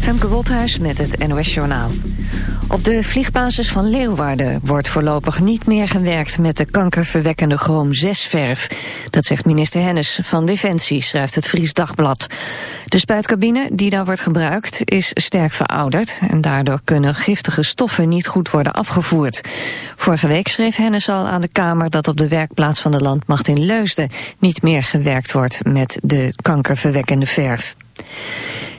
Femke Wolthuis met het NOS Journaal. Op de vliegbasis van Leeuwarden wordt voorlopig niet meer gewerkt met de kankerverwekkende chroom-6-verf. Dat zegt minister Hennis van Defensie, schrijft het Fries Dagblad. De spuitcabine die daar wordt gebruikt is sterk verouderd en daardoor kunnen giftige stoffen niet goed worden afgevoerd. Vorige week schreef Hennis al aan de Kamer dat op de werkplaats van de landmacht in Leusden niet meer gewerkt wordt met de kankerverwekkende verf.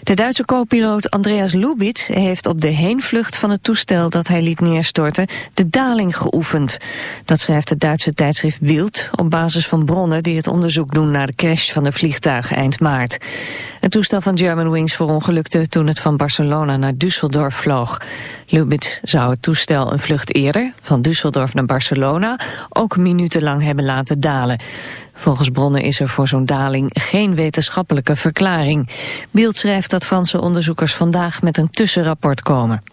De Duitse co-piloot Andreas Lubitz heeft op de heenvlucht van het toestel dat hij liet neerstorten de daling geoefend. Dat schrijft het Duitse tijdschrift Bild op basis van bronnen die het onderzoek doen naar de crash van de vliegtuig eind maart. Het toestel van Germanwings verongelukte toen het van Barcelona naar Düsseldorf vloog. Lubitz zou het toestel een vlucht eerder, van Düsseldorf naar Barcelona, ook minutenlang hebben laten dalen. Volgens bronnen is er voor zo'n daling geen wetenschappelijke verklaring. Beeld schrijft dat Franse onderzoekers vandaag met een tussenrapport komen.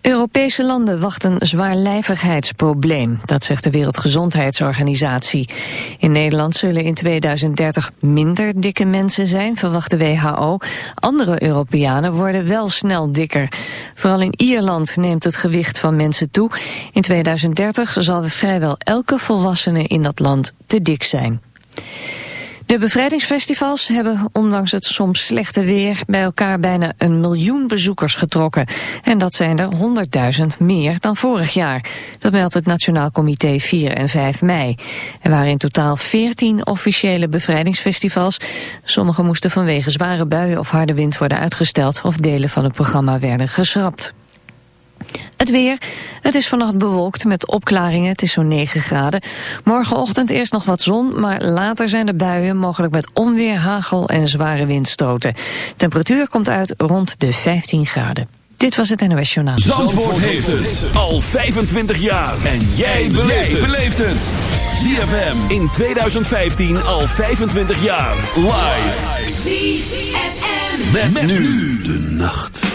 Europese landen wachten een zwaarlijvigheidsprobleem, dat zegt de Wereldgezondheidsorganisatie. In Nederland zullen in 2030 minder dikke mensen zijn, verwacht de WHO. Andere Europeanen worden wel snel dikker. Vooral in Ierland neemt het gewicht van mensen toe. In 2030 zal vrijwel elke volwassene in dat land te dik zijn. De bevrijdingsfestivals hebben ondanks het soms slechte weer bij elkaar bijna een miljoen bezoekers getrokken. En dat zijn er 100.000 meer dan vorig jaar. Dat meldt het Nationaal Comité 4 en 5 mei. Er waren in totaal 14 officiële bevrijdingsfestivals. Sommige moesten vanwege zware buien of harde wind worden uitgesteld of delen van het programma werden geschrapt. Het weer. Het is vannacht bewolkt met opklaringen. Het is zo'n 9 graden. Morgenochtend eerst nog wat zon, maar later zijn er buien, mogelijk met onweer, hagel en zware windstoten. Temperatuur komt uit rond de 15 graden. Dit was het NOS Journaal. Zandvoort, heeft het al 25 jaar. En jij beleeft het. ZFM in 2015 al 25 jaar. Live. ZFM. met nu de nacht.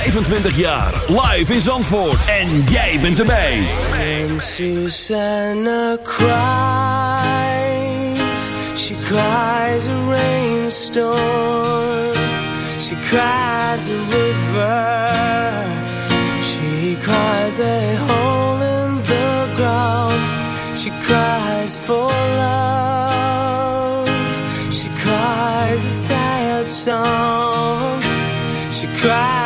25 jaar. Live in Zandvoort. En jij bent erbij. When Susanna cries. She cries a rainstorm. She cries a river. She cries a hole in the ground. She cries for love. She cries a sad song. She cries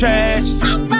trash.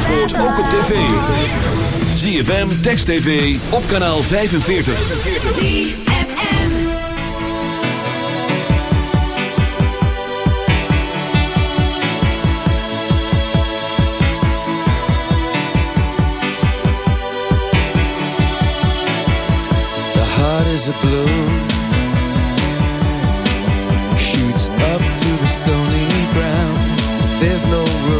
Zandvoort, ook op tv. ZFM, Text TV, op kanaal 45. The heart is a blue. Shoots up through the stony ground. There's no room.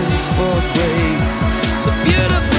for grace. So beautiful.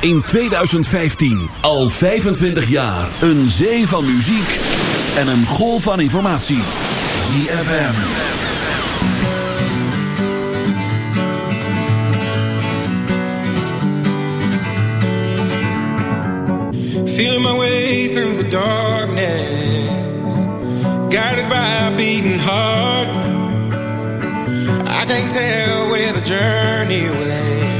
In 2015. Al 25 jaar. Een zee van muziek en een golf van informatie. ZFM. Feeling my way through the darkness. Guided by a beating heart. I can't tell where the journey will end.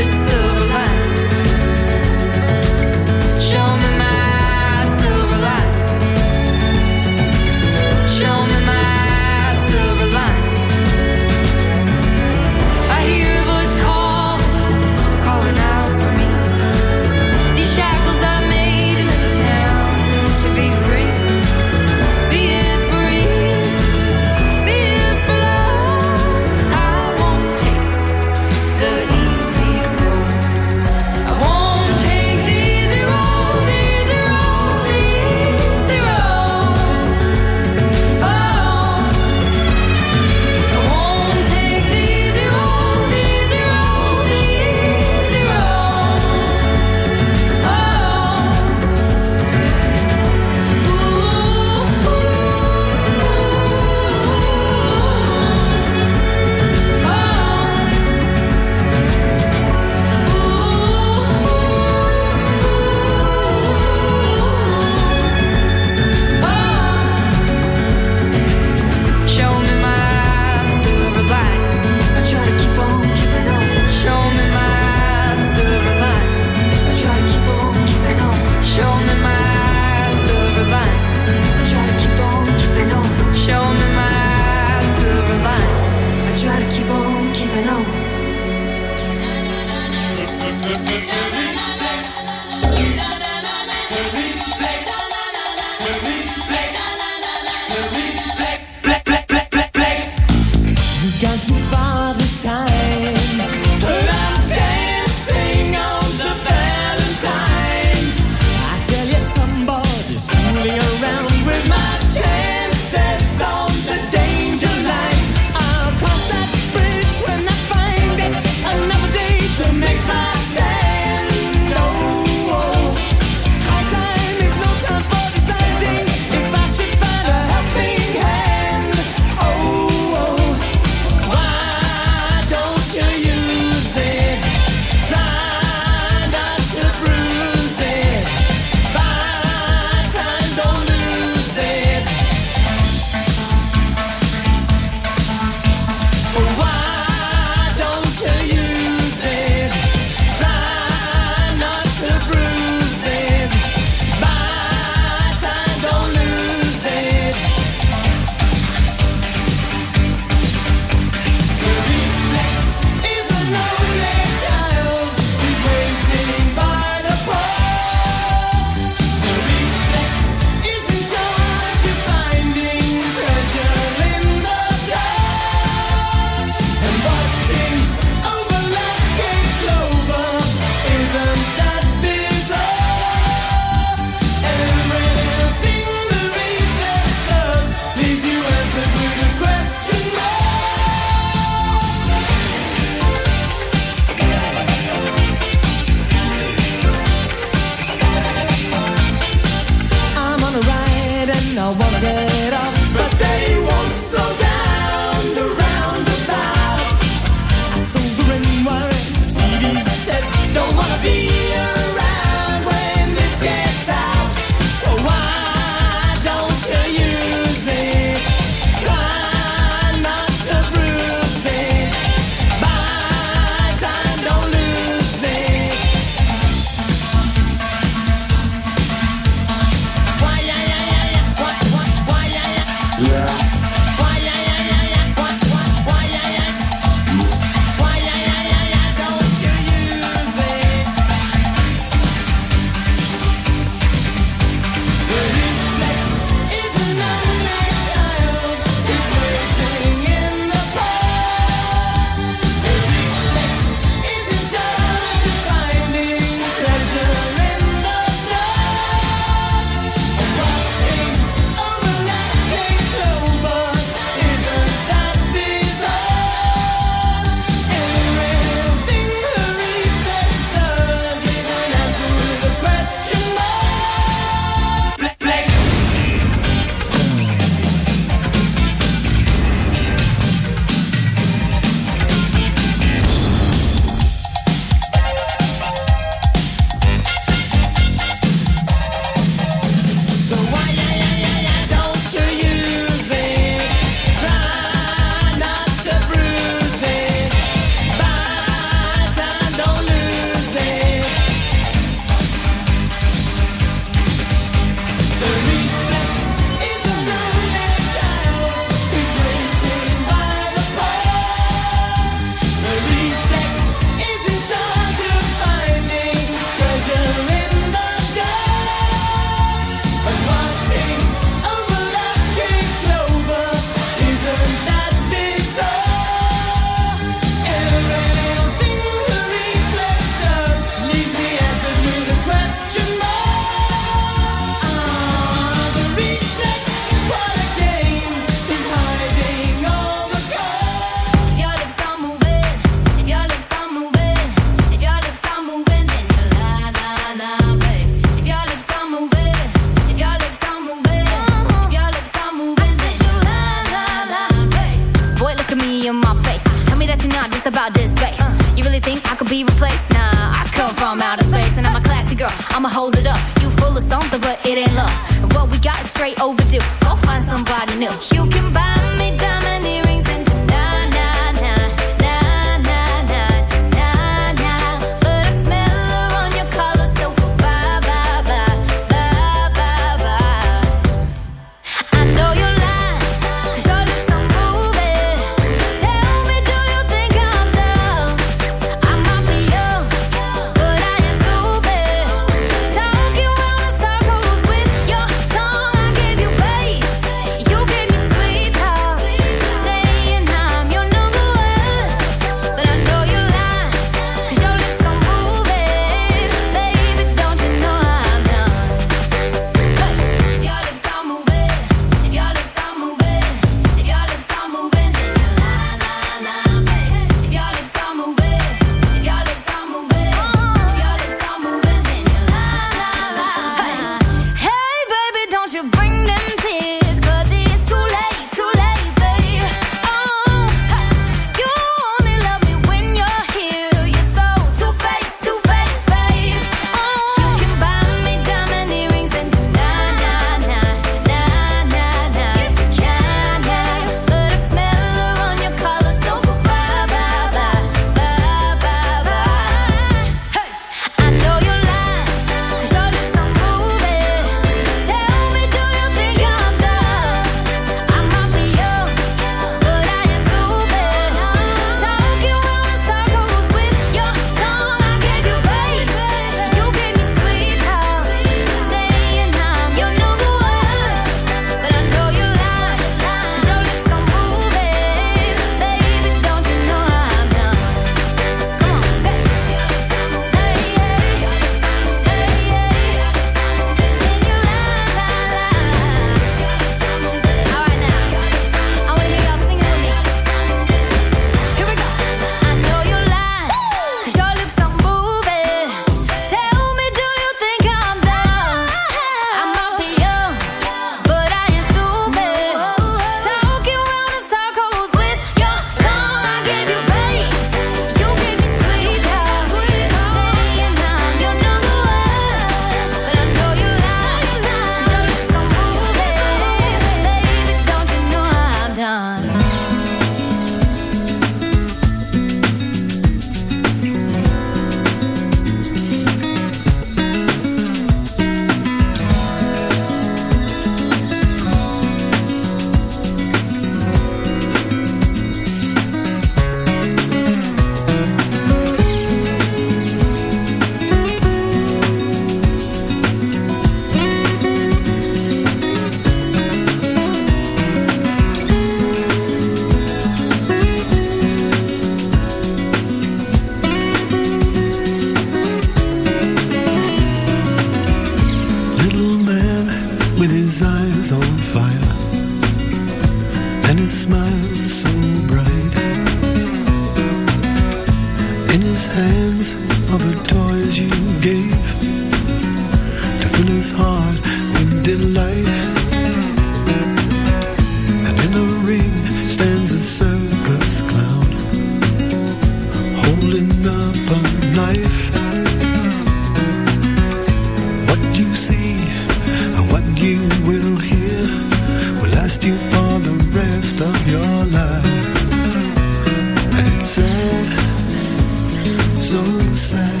so sad.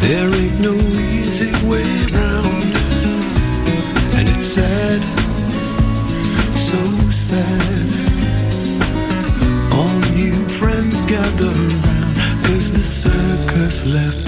There ain't no easy way around and it's sad, so sad. All you friends gather around cause the circus left.